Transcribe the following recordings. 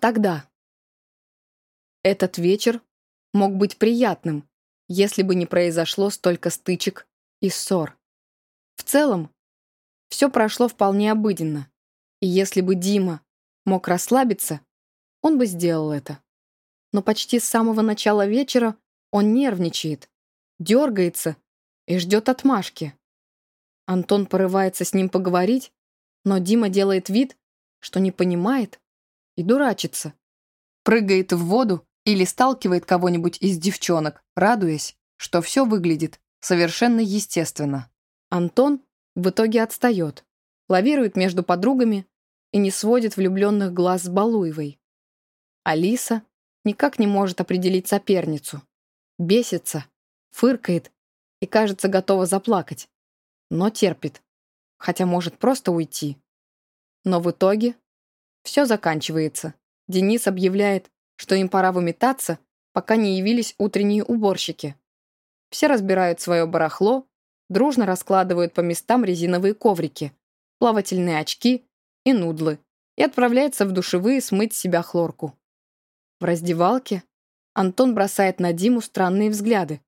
Тогда. Этот вечер мог быть приятным, если бы не произошло столько стычек и ссор. В целом, все прошло вполне обыденно, и если бы Дима мог расслабиться, он бы сделал это. Но почти с самого начала вечера он нервничает, дергается и ждет отмашки. Антон порывается с ним поговорить, но Дима делает вид, что не понимает и дурачится. Прыгает в воду или сталкивает кого-нибудь из девчонок, радуясь, что все выглядит совершенно естественно. Антон в итоге отстает, лавирует между подругами и не сводит влюбленных глаз с Балуевой. Алиса никак не может определить соперницу. Бесится, фыркает и, кажется, готова заплакать. Но терпит, хотя может просто уйти. Но в итоге все заканчивается. Денис объявляет, что им пора выметаться, пока не явились утренние уборщики. Все разбирают свое барахло, дружно раскладывают по местам резиновые коврики, плавательные очки и нудлы и отправляются в душевые смыть с себя хлорку. В раздевалке Антон бросает на Диму странные взгляды,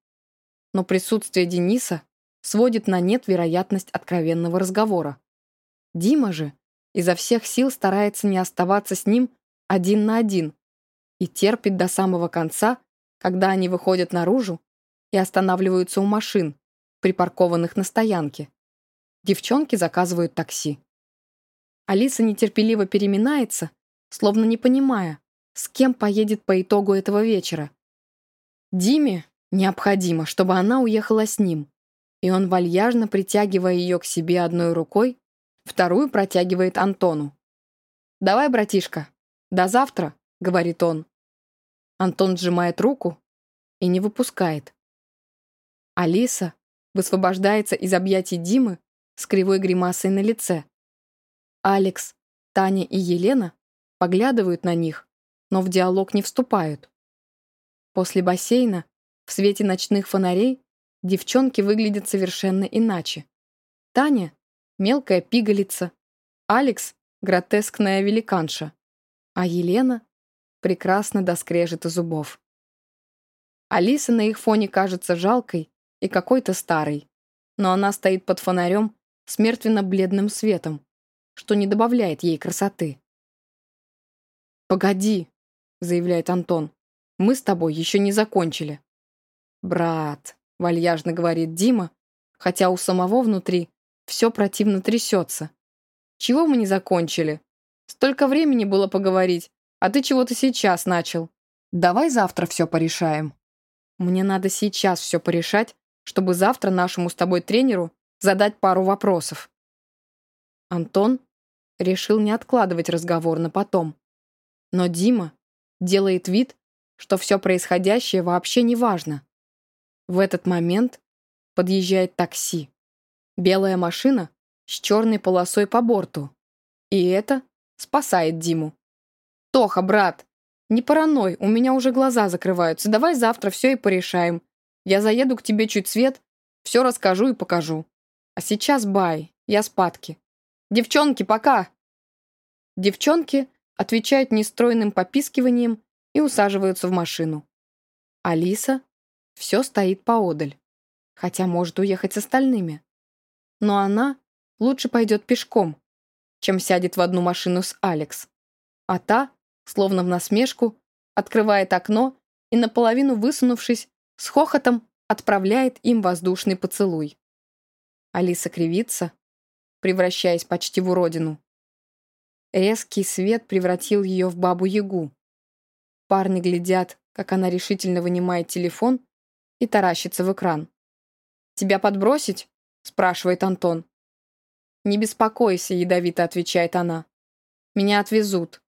но присутствие Дениса сводит на нет вероятность откровенного разговора. Дима же изо всех сил старается не оставаться с ним один на один и терпит до самого конца, когда они выходят наружу и останавливаются у машин, припаркованных на стоянке. Девчонки заказывают такси. Алиса нетерпеливо переминается, словно не понимая, с кем поедет по итогу этого вечера. Диме необходимо, чтобы она уехала с ним, и он, вальяжно притягивая ее к себе одной рукой, вторую протягивает Антону. «Давай, братишка, до завтра», — говорит он. Антон сжимает руку и не выпускает. Алиса высвобождается из объятий Димы с кривой гримасой на лице. Алекс, Таня и Елена поглядывают на них, но в диалог не вступают. После бассейна, в свете ночных фонарей, девчонки выглядят совершенно иначе. Таня — мелкая пигалица, Алекс — гротескная великанша, а Елена прекрасно доскрежет зубов. Алиса на их фоне кажется жалкой и какой-то старой, но она стоит под фонарем с мертвенно-бледным светом, что не добавляет ей красоты. «Погоди», заявляет Антон. «Мы с тобой еще не закончили». «Брат», — вальяжно говорит Дима, хотя у самого внутри все противно трясется. «Чего мы не закончили? Столько времени было поговорить, а ты чего-то сейчас начал. Давай завтра все порешаем». «Мне надо сейчас все порешать, чтобы завтра нашему с тобой тренеру задать пару вопросов». Антон решил не откладывать разговор на потом. Но Дима делает вид, что все происходящее вообще не важно. В этот момент подъезжает такси. Белая машина с черной полосой по борту. И это спасает Диму. «Тоха, брат, не параной, у меня уже глаза закрываются. Давай завтра все и порешаем. Я заеду к тебе чуть свет, все расскажу и покажу. А сейчас бай, я спадки. Девчонки, пока!» Девчонки отвечают нестройным попискиванием и усаживаются в машину. Алиса все стоит поодаль, хотя может уехать с остальными. Но она лучше пойдет пешком, чем сядет в одну машину с Алекс. А та, словно в насмешку, открывает окно и, наполовину высунувшись, с хохотом отправляет им воздушный поцелуй. Алиса кривится, превращаясь почти в уродину. Резкий свет превратил ее в бабу-ягу. Парни глядят, как она решительно вынимает телефон и таращится в экран. «Тебя подбросить?» — спрашивает Антон. «Не беспокойся», — ядовито отвечает она. «Меня отвезут».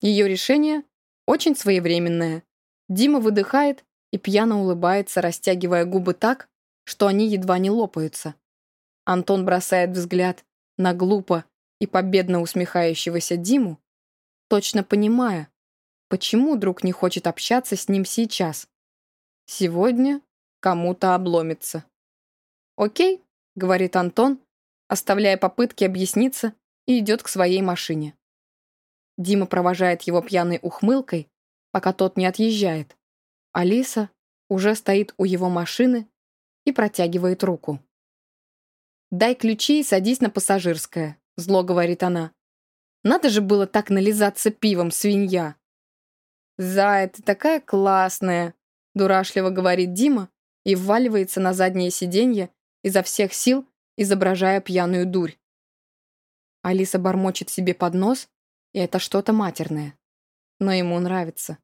Ее решение очень своевременное. Дима выдыхает и пьяно улыбается, растягивая губы так, что они едва не лопаются. Антон бросает взгляд на глупо и победно усмехающегося Диму, точно понимая, почему друг не хочет общаться с ним сейчас. Сегодня кому-то обломится. «Окей», — говорит Антон, оставляя попытки объясниться, и идет к своей машине. Дима провожает его пьяной ухмылкой, пока тот не отъезжает. Алиса уже стоит у его машины и протягивает руку. «Дай ключи и садись на пассажирское», — зло говорит она. «Надо же было так нализаться пивом, свинья!» «Зая, ты такая классная!» — дурашливо говорит Дима и вваливается на заднее сиденье изо всех сил, изображая пьяную дурь. Алиса бормочет себе под нос, и это что-то матерное. Но ему нравится.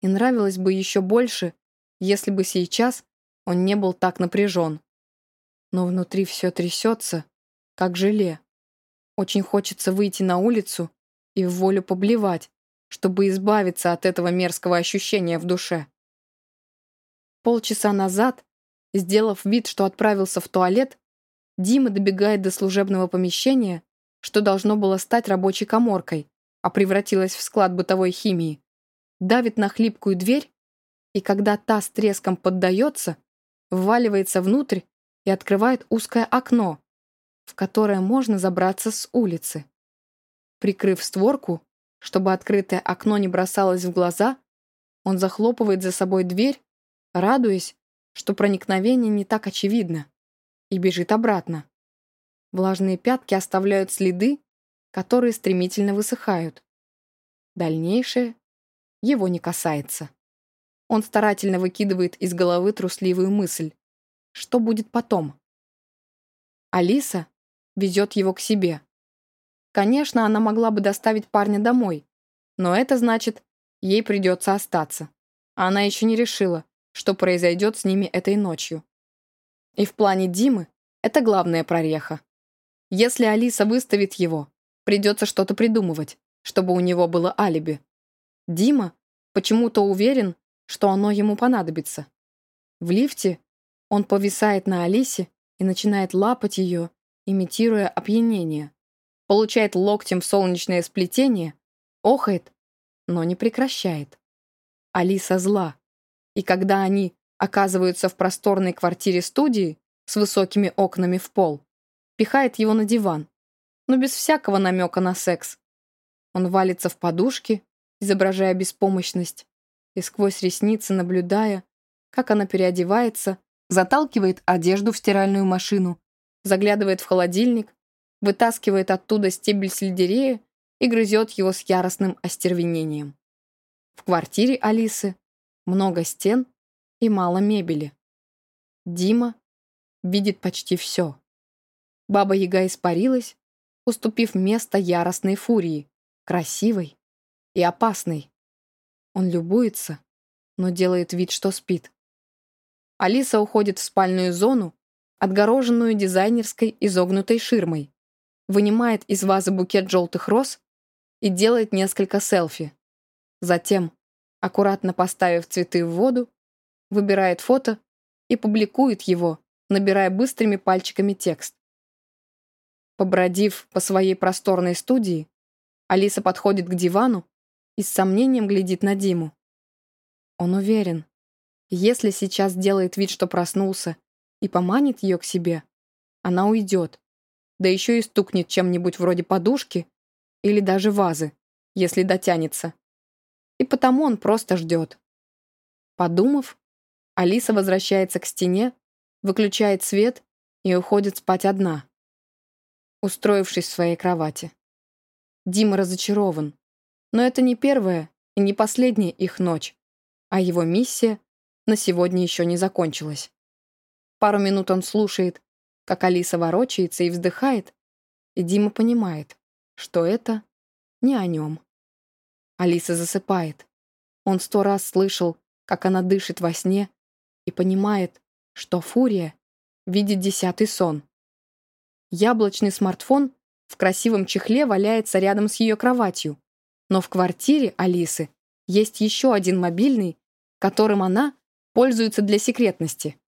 И нравилось бы еще больше, если бы сейчас он не был так напряжен. Но внутри все трясется, как желе. Очень хочется выйти на улицу и в волю поблевать, чтобы избавиться от этого мерзкого ощущения в душе. Полчаса назад, сделав вид, что отправился в туалет, Дима добегает до служебного помещения, что должно было стать рабочей коморкой, а превратилось в склад бытовой химии, давит на хлипкую дверь, и когда та с треском поддается, вваливается внутрь и открывает узкое окно, в которое можно забраться с улицы. Прикрыв створку, чтобы открытое окно не бросалось в глаза, он захлопывает за собой дверь, радуясь, что проникновение не так очевидно, и бежит обратно. Влажные пятки оставляют следы, которые стремительно высыхают. Дальнейшее его не касается. Он старательно выкидывает из головы трусливую мысль. Что будет потом? Алиса везет его к себе. Конечно, она могла бы доставить парня домой, но это значит, ей придется остаться. Она еще не решила, что произойдет с ними этой ночью. И в плане Димы это главная прореха. Если Алиса выставит его, придется что-то придумывать, чтобы у него было алиби. Дима почему-то уверен, что оно ему понадобится. В лифте он повисает на Алисе и начинает лапать ее, имитируя опьянение. Получает локтем солнечное сплетение, охает, но не прекращает. Алиса зла, и когда они оказываются в просторной квартире-студии с высокими окнами в пол, пихает его на диван, но без всякого намека на секс. Он валится в подушки, изображая беспомощность, и сквозь ресницы наблюдая, как она переодевается, заталкивает одежду в стиральную машину, заглядывает в холодильник, вытаскивает оттуда стебель сельдерея и грызет его с яростным остервенением. В квартире Алисы много стен и мало мебели. Дима видит почти все. Баба-яга испарилась, уступив место яростной фурии, красивой и опасной. Он любуется, но делает вид, что спит. Алиса уходит в спальную зону, отгороженную дизайнерской изогнутой ширмой, вынимает из вазы букет желтых роз и делает несколько селфи. Затем, аккуратно поставив цветы в воду, выбирает фото и публикует его, набирая быстрыми пальчиками текст. Побродив по своей просторной студии, Алиса подходит к дивану и с сомнением глядит на Диму. Он уверен, если сейчас делает вид, что проснулся, и поманит ее к себе, она уйдет, да еще и стукнет чем-нибудь вроде подушки или даже вазы, если дотянется. И потому он просто ждет. Подумав, Алиса возвращается к стене, выключает свет и уходит спать одна устроившись в своей кровати. Дима разочарован. Но это не первая и не последняя их ночь, а его миссия на сегодня еще не закончилась. Пару минут он слушает, как Алиса ворочается и вздыхает, и Дима понимает, что это не о нем. Алиса засыпает. Он сто раз слышал, как она дышит во сне, и понимает, что Фурия видит десятый сон. Яблочный смартфон в красивом чехле валяется рядом с ее кроватью. Но в квартире Алисы есть еще один мобильный, которым она пользуется для секретности.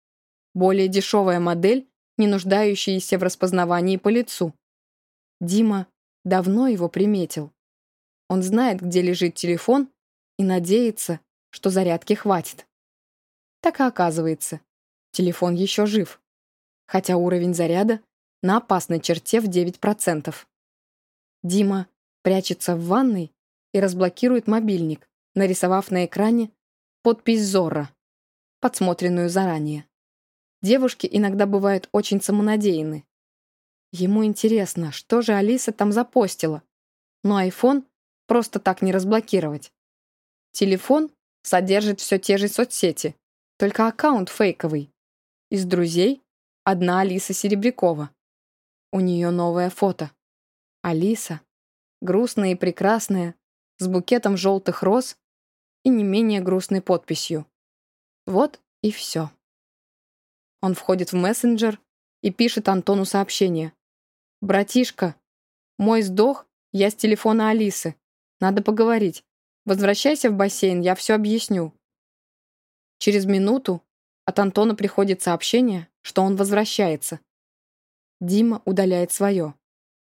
Более дешевая модель, не нуждающаяся в распознавании по лицу. Дима давно его приметил. Он знает, где лежит телефон, и надеется, что зарядки хватит. Так и оказывается, телефон еще жив, хотя уровень заряда на опасной черте в 9%. Дима прячется в ванной и разблокирует мобильник, нарисовав на экране подпись «Зорро», подсмотренную заранее. Девушки иногда бывают очень самонадеянны. Ему интересно, что же Алиса там запостила, но айфон просто так не разблокировать. Телефон содержит все те же соцсети, только аккаунт фейковый. Из друзей одна Алиса Серебрякова. У нее новое фото. Алиса, грустная и прекрасная, с букетом желтых роз и не менее грустной подписью. Вот и все. Он входит в мессенджер и пишет Антону сообщение. «Братишка, мой сдох, я с телефона Алисы. Надо поговорить. Возвращайся в бассейн, я все объясню». Через минуту от Антона приходит сообщение, что он возвращается. Дима удаляет свое.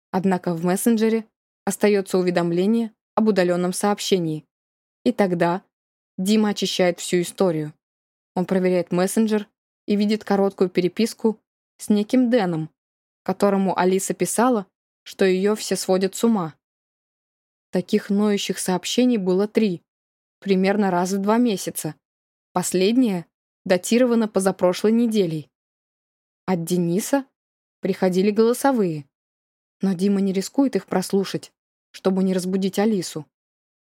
Однако в мессенджере остается уведомление об удаленном сообщении. И тогда Дима очищает всю историю. Он проверяет мессенджер и видит короткую переписку с неким Дэном, которому Алиса писала, что ее все сводят с ума. Таких ноющих сообщений было три, примерно раз в два месяца. Последнее датировано позапрошлой неделей. От Дениса приходили голосовые, но Дима не рискует их прослушать, чтобы не разбудить Алису.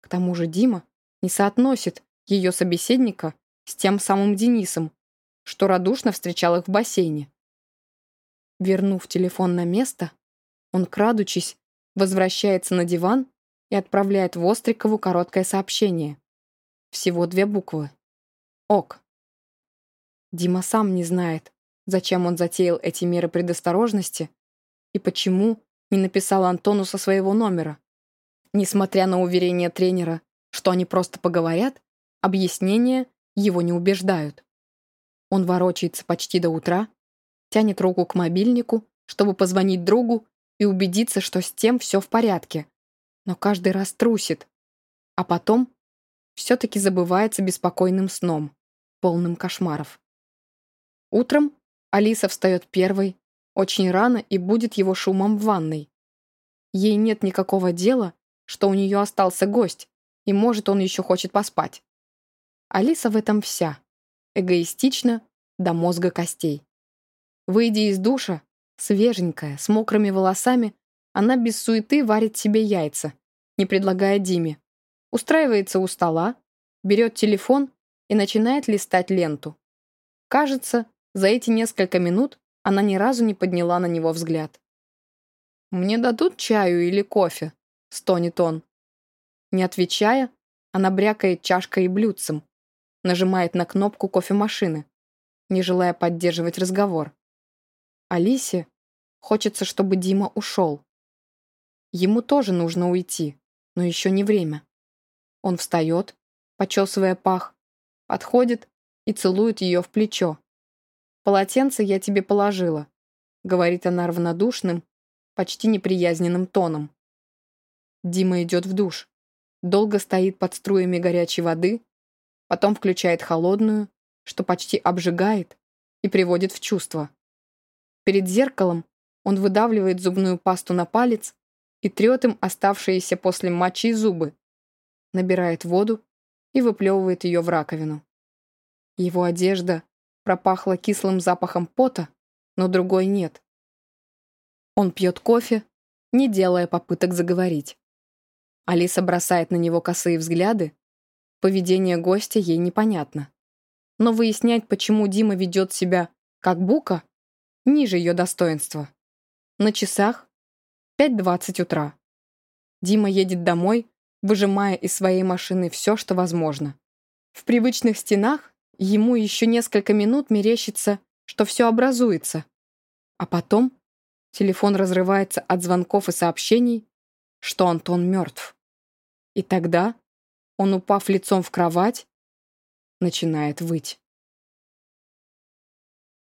К тому же Дима не соотносит ее собеседника с тем самым Денисом, что радушно встречал их в бассейне. Вернув телефон на место, он, крадучись, возвращается на диван и отправляет Вострикову короткое сообщение. Всего две буквы. ок. Дима сам не знает, зачем он затеял эти меры предосторожности и почему не написал Антону со своего номера. Несмотря на уверение тренера, что они просто поговорят, объяснения его не убеждают. Он ворочается почти до утра, тянет руку к мобильнику, чтобы позвонить другу и убедиться, что с тем все в порядке, но каждый раз трусит, а потом все-таки забывается беспокойным сном, полным кошмаров. Утром Алиса встает первой, очень рано и будет его шумом в ванной. Ей нет никакого дела что у нее остался гость, и, может, он еще хочет поспать. Алиса в этом вся. Эгоистична до мозга костей. Выйдя из душа, свеженькая, с мокрыми волосами, она без суеты варит себе яйца, не предлагая Диме. Устраивается у стола, берет телефон и начинает листать ленту. Кажется, за эти несколько минут она ни разу не подняла на него взгляд. «Мне дадут чаю или кофе?» — стонет он. Не отвечая, она брякает чашкой и блюдцем, нажимает на кнопку кофемашины, не желая поддерживать разговор. Алисе хочется, чтобы Дима ушел. Ему тоже нужно уйти, но еще не время. Он встает, почесывая пах, подходит и целует ее в плечо. «Полотенце я тебе положила», — говорит она равнодушным, почти неприязненным тоном. Дима идет в душ. Долго стоит под струями горячей воды, потом включает холодную, что почти обжигает и приводит в чувство. Перед зеркалом он выдавливает зубную пасту на палец и трет им оставшиеся после мочи зубы, набирает воду и выплевывает ее в раковину. Его одежда пропахла кислым запахом пота, но другой нет. Он пьет кофе, не делая попыток заговорить. Алиса бросает на него косые взгляды. Поведение гостя ей непонятно. Но выяснять, почему Дима ведет себя как бука, ниже ее достоинства. На часах 5.20 утра. Дима едет домой, выжимая из своей машины все, что возможно. В привычных стенах ему еще несколько минут мерещится, что все образуется. А потом телефон разрывается от звонков и сообщений, что Антон мертв. И тогда он, упав лицом в кровать, начинает выть.